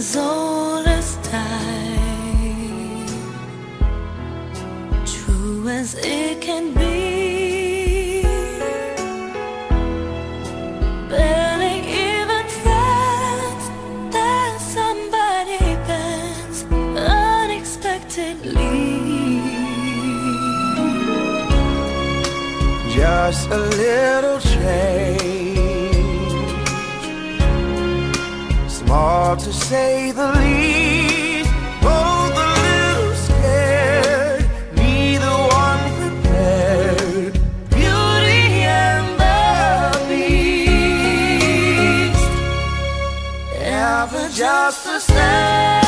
as old as time, true as it can be. Even friends that somebody bends unexpectedly. Just a little change small to say the least. Oh, Both a little scared, neither one prepared. Beauty and the Beast, ever just the same.